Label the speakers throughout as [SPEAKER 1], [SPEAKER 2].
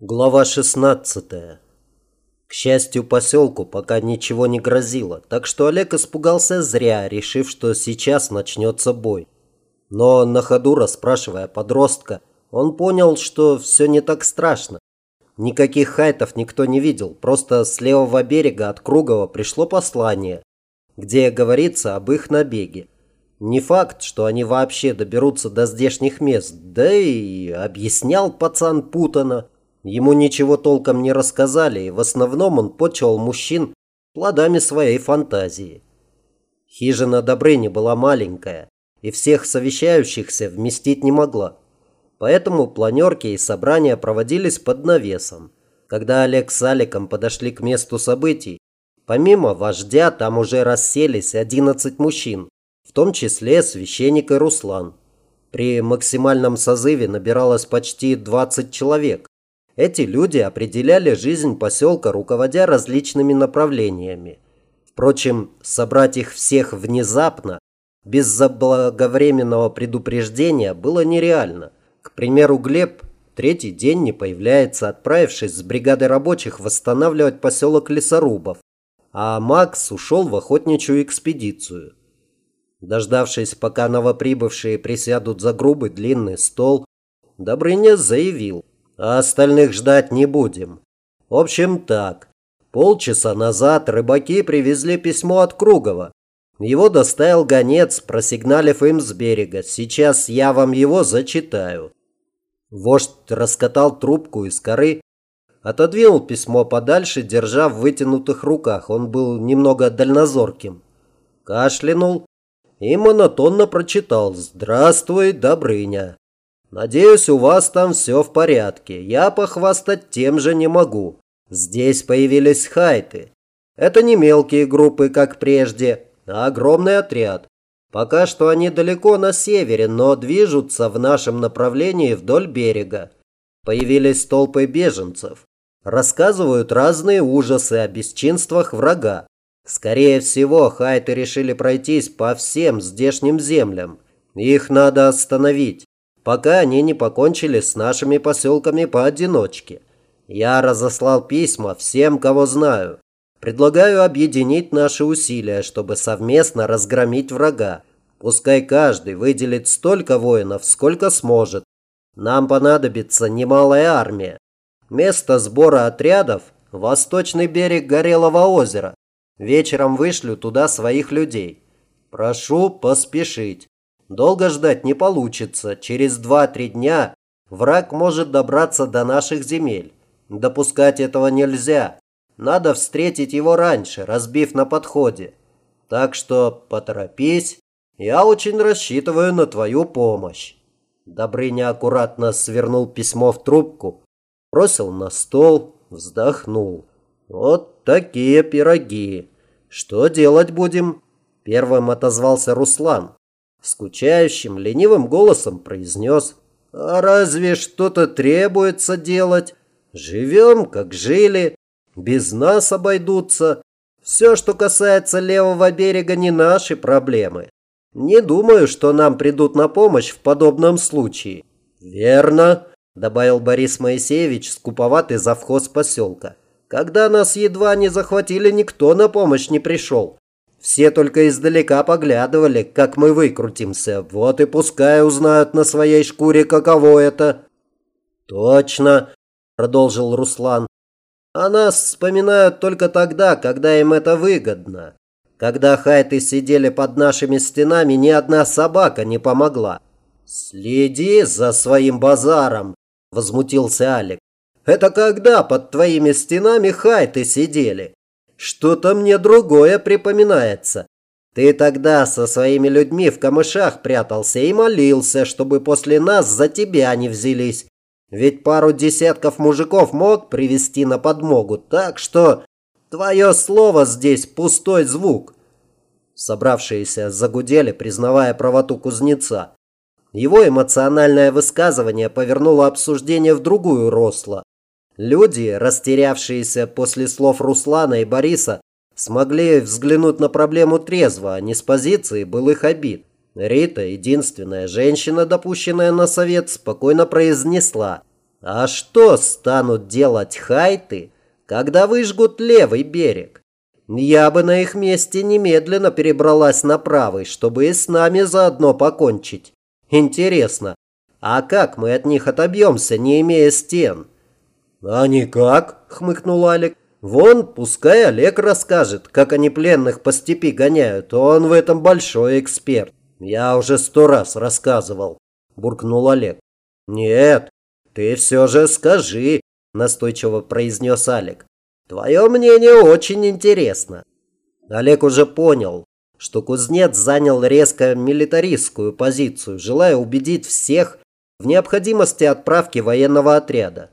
[SPEAKER 1] Глава 16. К счастью, поселку пока ничего не грозило, так что Олег испугался зря, решив, что сейчас начнется бой. Но на ходу, расспрашивая подростка, он понял, что все не так страшно. Никаких хайтов никто не видел, просто с левого берега от Кругова пришло послание, где говорится об их набеге. Не факт, что они вообще доберутся до здешних мест, да и объяснял пацан путано. Ему ничего толком не рассказали, и в основном он почел мужчин плодами своей фантазии. Хижина Добрыни была маленькая, и всех совещающихся вместить не могла. Поэтому планерки и собрания проводились под навесом. Когда Олег с Аликом подошли к месту событий, помимо вождя там уже расселись 11 мужчин, в том числе священник и Руслан. При максимальном созыве набиралось почти 20 человек. Эти люди определяли жизнь поселка, руководя различными направлениями. Впрочем, собрать их всех внезапно, без заблаговременного предупреждения, было нереально. К примеру, Глеб третий день не появляется, отправившись с бригадой рабочих восстанавливать поселок лесорубов, а Макс ушел в охотничью экспедицию. Дождавшись, пока новоприбывшие присядут за грубый длинный стол, Добрыня заявил – а остальных ждать не будем. В общем так, полчаса назад рыбаки привезли письмо от Кругова. Его доставил гонец, просигналив им с берега. Сейчас я вам его зачитаю. Вождь раскатал трубку из коры, отодвинул письмо подальше, держа в вытянутых руках. Он был немного дальнозорким. Кашлянул и монотонно прочитал «Здравствуй, Добрыня». Надеюсь, у вас там все в порядке. Я похвастать тем же не могу. Здесь появились хайты. Это не мелкие группы, как прежде, а огромный отряд. Пока что они далеко на севере, но движутся в нашем направлении вдоль берега. Появились толпы беженцев. Рассказывают разные ужасы о бесчинствах врага. Скорее всего, хайты решили пройтись по всем здешним землям. Их надо остановить пока они не покончили с нашими поселками поодиночке. Я разослал письма всем, кого знаю. Предлагаю объединить наши усилия, чтобы совместно разгромить врага. Пускай каждый выделит столько воинов, сколько сможет. Нам понадобится немалая армия. Место сбора отрядов – восточный берег Горелого озера. Вечером вышлю туда своих людей. Прошу поспешить. Долго ждать не получится. Через 2-3 дня враг может добраться до наших земель. Допускать этого нельзя. Надо встретить его раньше, разбив на подходе. Так что поторопись. Я очень рассчитываю на твою помощь. Добрыня аккуратно свернул письмо в трубку, бросил на стол, вздохнул. Вот такие пироги. Что делать будем? Первым отозвался Руслан. Скучающим, ленивым голосом произнес. «А разве что-то требуется делать? Живем, как жили. Без нас обойдутся. Все, что касается левого берега, не наши проблемы. Не думаю, что нам придут на помощь в подобном случае». «Верно», – добавил Борис Моисеевич, скуповатый завхоз поселка. «Когда нас едва не захватили, никто на помощь не пришел. Все только издалека поглядывали, как мы выкрутимся. Вот и пускай узнают на своей шкуре, каково это. Точно, продолжил Руслан. А нас вспоминают только тогда, когда им это выгодно. Когда хайты сидели под нашими стенами, ни одна собака не помогла. Следи за своим базаром, возмутился Алик. Это когда под твоими стенами хайты сидели? Что-то мне другое припоминается. Ты тогда со своими людьми в камышах прятался и молился, чтобы после нас за тебя не взялись. Ведь пару десятков мужиков мог привести на подмогу, так что твое слово здесь пустой звук. Собравшиеся загудели, признавая правоту кузнеца. Его эмоциональное высказывание повернуло обсуждение в другую росло. Люди, растерявшиеся после слов Руслана и Бориса, смогли взглянуть на проблему трезво, а не с позиции былых обид. Рита, единственная женщина, допущенная на совет, спокойно произнесла. А что станут делать хайты, когда выжгут левый берег? Я бы на их месте немедленно перебралась на правый, чтобы и с нами заодно покончить. Интересно, а как мы от них отобьемся, не имея стен? А никак, хмыкнул Алик. Вон, пускай Олег расскажет, как они пленных по степи гоняют. Он в этом большой эксперт. Я уже сто раз рассказывал, буркнул Олег. Нет, ты все же скажи, настойчиво произнес Алик. Твое мнение очень интересно. Олег уже понял, что кузнец занял резко милитаристскую позицию, желая убедить всех в необходимости отправки военного отряда.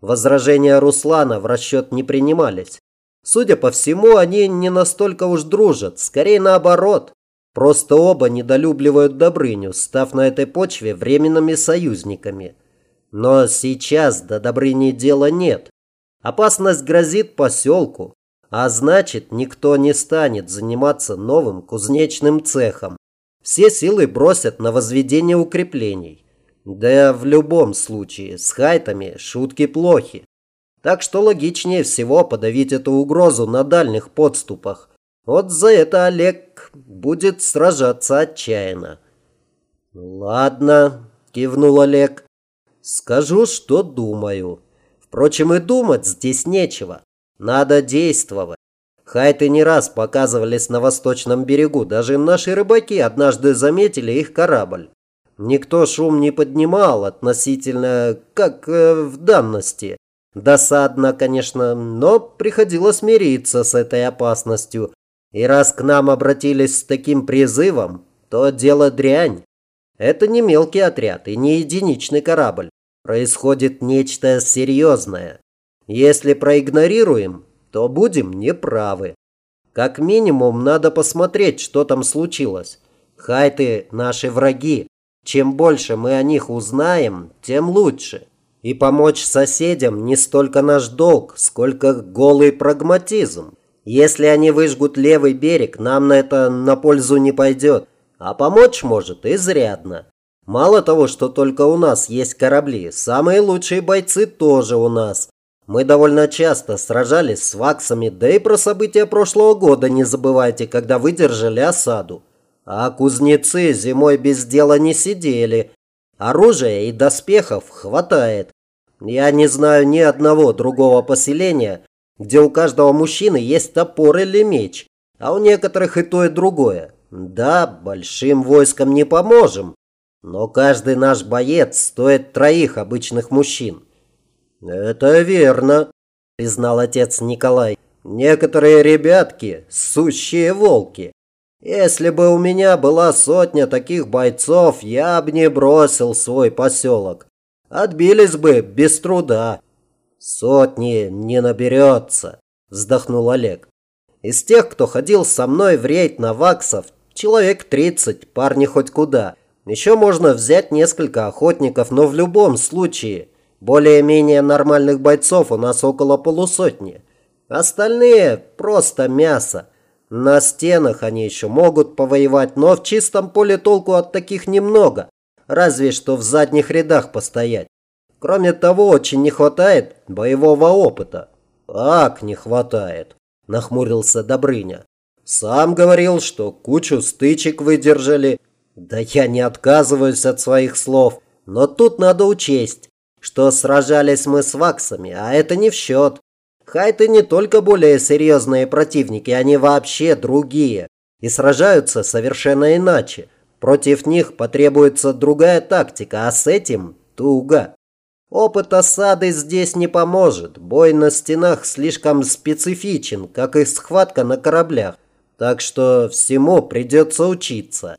[SPEAKER 1] Возражения Руслана в расчет не принимались. Судя по всему, они не настолько уж дружат, скорее наоборот. Просто оба недолюбливают Добрыню, став на этой почве временными союзниками. Но сейчас до Добрыни дела нет. Опасность грозит поселку, а значит, никто не станет заниматься новым кузнечным цехом. Все силы бросят на возведение укреплений. Да в любом случае, с хайтами шутки плохи. Так что логичнее всего подавить эту угрозу на дальних подступах. Вот за это Олег будет сражаться отчаянно. «Ладно», – кивнул Олег. «Скажу, что думаю». Впрочем, и думать здесь нечего. Надо действовать. Хайты не раз показывались на восточном берегу. Даже наши рыбаки однажды заметили их корабль. Никто шум не поднимал относительно, как э, в данности. Досадно, конечно, но приходилось мириться с этой опасностью. И раз к нам обратились с таким призывом, то дело дрянь. Это не мелкий отряд и не единичный корабль происходит нечто серьезное. Если проигнорируем, то будем неправы. Как минимум, надо посмотреть, что там случилось. Хайты – наши враги. Чем больше мы о них узнаем, тем лучше. И помочь соседям не столько наш долг, сколько голый прагматизм. Если они выжгут левый берег, нам на это на пользу не пойдет. А помочь может изрядно. Мало того, что только у нас есть корабли, самые лучшие бойцы тоже у нас. Мы довольно часто сражались с ваксами, да и про события прошлого года не забывайте, когда выдержали осаду. А кузнецы зимой без дела не сидели. Оружия и доспехов хватает. Я не знаю ни одного другого поселения, где у каждого мужчины есть топор или меч, а у некоторых и то, и другое. Да, большим войскам не поможем, но каждый наш боец стоит троих обычных мужчин. Это верно, признал отец Николай. Некоторые ребятки – сущие волки. Если бы у меня была сотня таких бойцов, я бы не бросил свой поселок. Отбились бы без труда. Сотни не наберется, вздохнул Олег. Из тех, кто ходил со мной в рейд на ваксов, человек тридцать, парни хоть куда. Еще можно взять несколько охотников, но в любом случае более-менее нормальных бойцов у нас около полусотни. Остальные просто мясо. На стенах они еще могут повоевать, но в чистом поле толку от таких немного. Разве что в задних рядах постоять. Кроме того, очень не хватает боевого опыта. «Как не хватает?» – нахмурился Добрыня. «Сам говорил, что кучу стычек выдержали, да я не отказываюсь от своих слов, но тут надо учесть, что сражались мы с ваксами, а это не в счет. Хайты не только более серьезные противники, они вообще другие. И сражаются совершенно иначе. Против них потребуется другая тактика, а с этим туго. Опыт осады здесь не поможет. Бой на стенах слишком специфичен, как и схватка на кораблях. Так что всему придется учиться.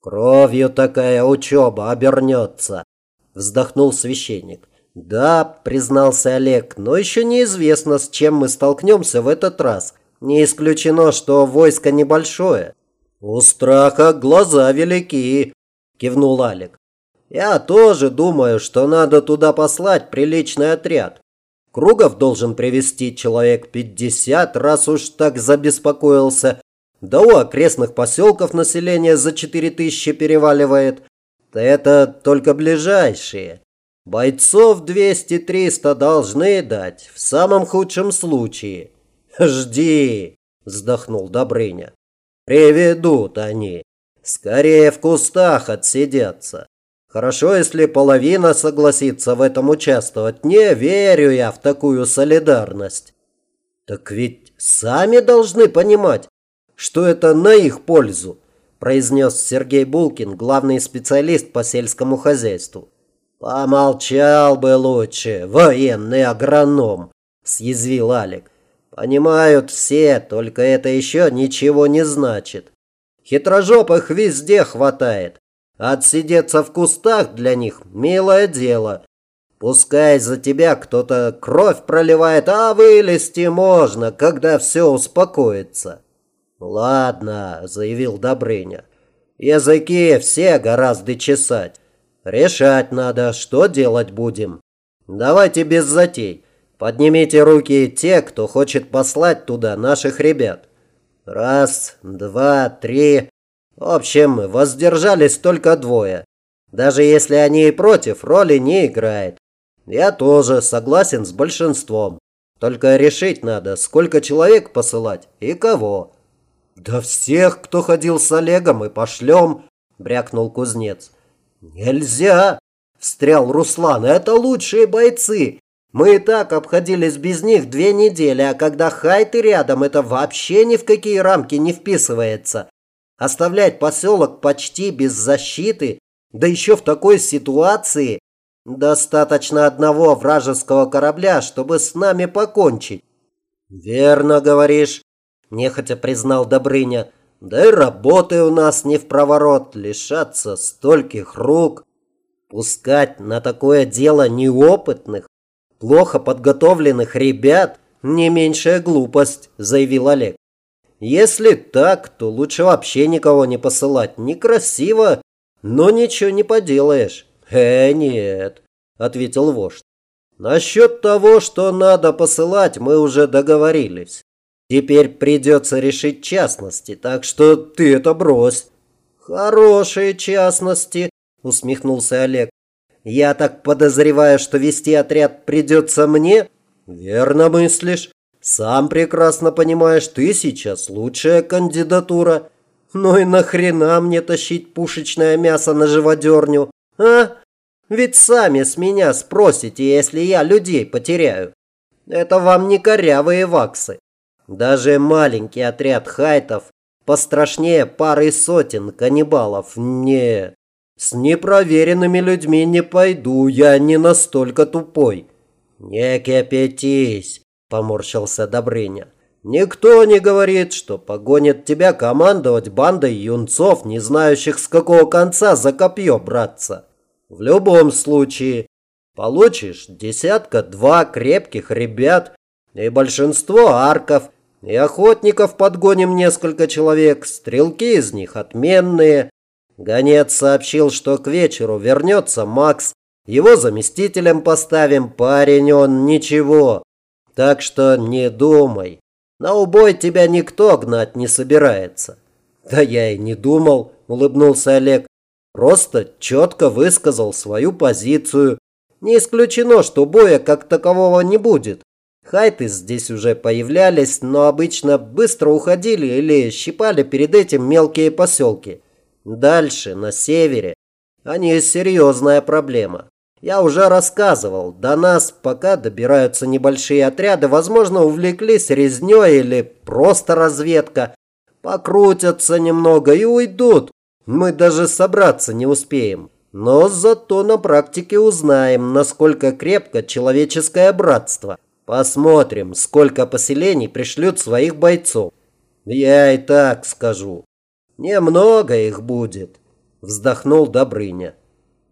[SPEAKER 1] «Кровью такая учеба обернется», – вздохнул священник. «Да», – признался Олег, – «но еще неизвестно, с чем мы столкнемся в этот раз. Не исключено, что войско небольшое». «У страха глаза велики», – кивнул Олег. «Я тоже думаю, что надо туда послать приличный отряд. Кругов должен привести человек пятьдесят, раз уж так забеспокоился. Да у окрестных поселков население за 4000 переваливает. Это только ближайшие. Бойцов 200-300 должны дать, в самом худшем случае. Жди, вздохнул Добрыня. Приведут они. Скорее в кустах отсидятся. Хорошо, если половина согласится в этом участвовать. Не верю я в такую солидарность. Так ведь сами должны понимать, что это на их пользу, произнес Сергей Булкин, главный специалист по сельскому хозяйству. Помолчал бы лучше, военный агроном, съязвил Алик. Понимают все, только это еще ничего не значит. Хитрожопых везде хватает. Отсидеться в кустах для них – милое дело. Пускай за тебя кто-то кровь проливает, а вылезти можно, когда все успокоится. Ладно, заявил Добрыня. Языки все гораздо чесать. Решать надо, что делать будем. Давайте без затей. Поднимите руки те, кто хочет послать туда наших ребят. Раз, два, три. В общем, воздержались только двое. Даже если они и против, роли не играет. Я тоже согласен с большинством. Только решить надо, сколько человек посылать и кого. Да всех, кто ходил с Олегом, и пошлем, брякнул кузнец. Нельзя, встрял Руслан. Это лучшие бойцы. Мы и так обходились без них две недели, а когда хайты рядом, это вообще ни в какие рамки не вписывается. Оставлять поселок почти без защиты, да еще в такой ситуации, достаточно одного вражеского корабля, чтобы с нами покончить. Верно говоришь, нехотя признал Добрыня. Да и работы у нас не в проворот, лишаться стольких рук. Пускать на такое дело неопытных, плохо подготовленных ребят – не меньшая глупость, заявил Олег. Если так, то лучше вообще никого не посылать. Некрасиво, но ничего не поделаешь. Э, нет, ответил вождь. Насчет того, что надо посылать, мы уже договорились. Теперь придется решить частности, так что ты это брось. Хорошие частности, усмехнулся Олег. Я так подозреваю, что вести отряд придется мне? Верно мыслишь. Сам прекрасно понимаешь, ты сейчас лучшая кандидатура. Ну и нахрена мне тащить пушечное мясо на живодерню, а? Ведь сами с меня спросите, если я людей потеряю. Это вам не корявые ваксы. Даже маленький отряд хайтов пострашнее пары сотен каннибалов. Не, с непроверенными людьми не пойду, я не настолько тупой. Не кипятись поморщился Добрыня. Никто не говорит, что погонит тебя командовать бандой юнцов, не знающих с какого конца за копье браться. В любом случае, получишь десятка-два крепких ребят и большинство арков, и охотников подгоним несколько человек, стрелки из них отменные. Гонец сообщил, что к вечеру вернется Макс, его заместителем поставим, парень он ничего, так что не думай. На убой тебя никто гнать не собирается. Да я и не думал, улыбнулся Олег. Просто четко высказал свою позицию. Не исключено, что боя как такового не будет. Хайты здесь уже появлялись, но обычно быстро уходили или щипали перед этим мелкие поселки. Дальше, на севере, они серьезная проблема. Я уже рассказывал, до нас пока добираются небольшие отряды, возможно, увлеклись резней или просто разведка. Покрутятся немного и уйдут. Мы даже собраться не успеем. Но зато на практике узнаем, насколько крепко человеческое братство. Посмотрим, сколько поселений пришлют своих бойцов. Я и так скажу. Немного их будет, вздохнул Добрыня.